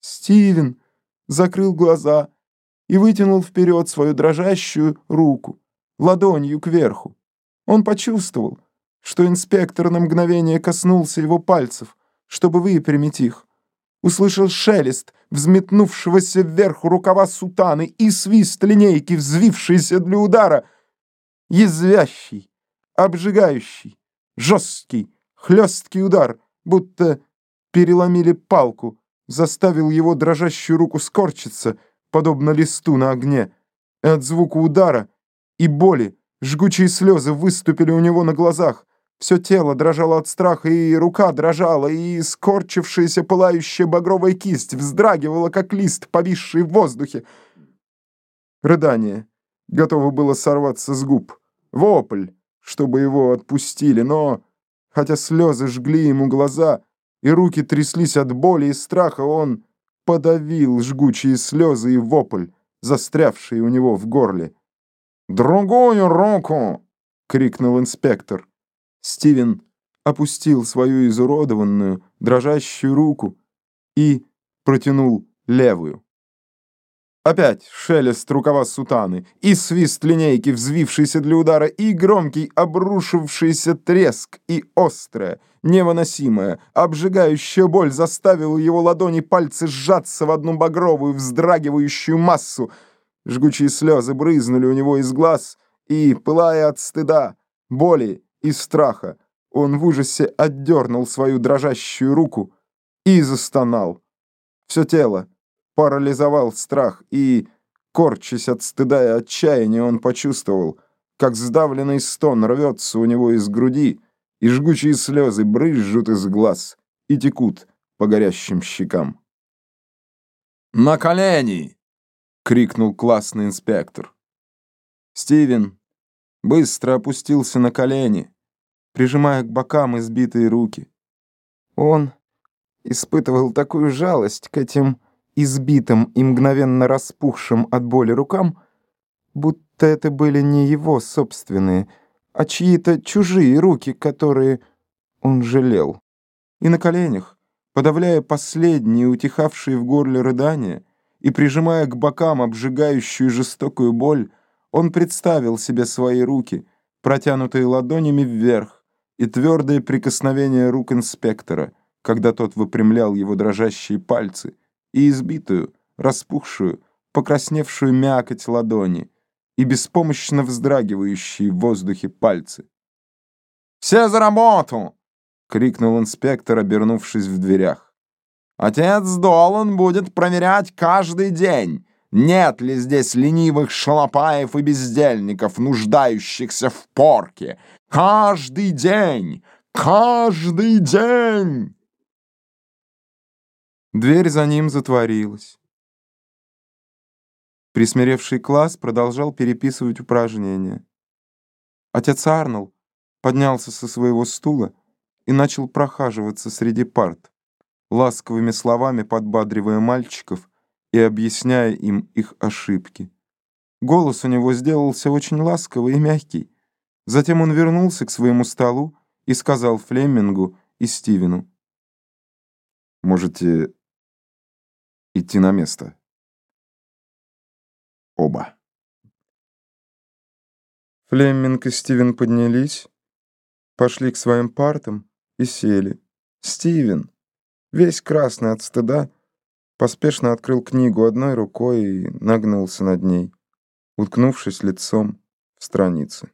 Стивен закрыл глаза и вытянул вперед свою дрожащую руку, ладонью кверху. Он почувствовал, что инспектор на мгновение коснулся его пальцев, чтобы выпрямить их. Услышал шелест взметнувшегося вверх рукава сутаны и свист линейки, взвившейся для удара. Язвящий, обжигающий, жесткий, хлесткий удар, будто переломили палку, заставил его дрожащую руку скорчиться, подобно листу на огне. От звука удара и боли жгучие слезы выступили у него на глазах. Все тело дрожало от страха, и рука дрожала, и скорчившаяся пылающая багровая кисть вздрагивала, как лист, повисший в воздухе. Рыдание готово было сорваться с губ. Вопль, чтобы его отпустили, но, хотя слезы жгли ему глаза, и руки тряслись от боли и страха, он подавил жгучие слезы и вопль, застрявший у него в горле. «Другую руку!» — крикнул инспектор. Стивен опустил свою изуродованную, дрожащую руку и протянул левую. Опять шелест рукава сутаны, и свист линейки, взвившийся для удара, и громкий обрушившийся треск, и острая, невыносимая, обжигающая боль заставила его ладони пальцы сжаться в одну багровую, вздрагивающую массу. Жгучие слезы брызнули у него из глаз, и, пылая от стыда, боли и страха, он в ужасе отдернул свою дрожащую руку и застонал. Все тело парализовал страх, и, корчась от стыда и отчаяния, он почувствовал, как сдавленный стон рвется у него из груди, и жгучие слезы брызжут из глаз и текут по горящим щекам. «На колени!» — крикнул классный инспектор. Стивен быстро опустился на колени, прижимая к бокам избитые руки. Он испытывал такую жалость к этим избитым и мгновенно распухшим от боли рукам, будто это были не его собственные, а чьи-то чужие руки, которые он жалел. И на коленях, подавляя последние утихавшие в горле рыдания и прижимая к бокам обжигающую жестокую боль, он представил себе свои руки, протянутые ладонями вверх, и твердое прикосновение рук инспектора, когда тот выпрямлял его дрожащие пальцы, и избитую, распухшую, покрасневшую мякоть ладони и беспомощно вздрагивающие в воздухе пальцы. «Все за работу!» — крикнул инспектор, обернувшись в дверях. «Отец Долан будет проверять каждый день, нет ли здесь ленивых шалопаев и бездельников, нуждающихся в порке. Каждый день! Каждый день!» Дверь за ним затворилась. Присмиревший класс продолжал переписывать упражнения. Отец Арнольд поднялся со своего стула и начал прохаживаться среди парт, ласковыми словами подбадривая мальчиков и объясняя им их ошибки. Голос у него сделался очень ласковый и мягкий. Затем он вернулся к своему столу и сказал Флемингу и Стивену. «Можете идти на место. Оба. Флеминг и Стивен поднялись, пошли к своим партам и сели. Стивен, весь красный от стыда, поспешно открыл книгу одной рукой и нагнулся над ней, уткнувшись лицом в страницы.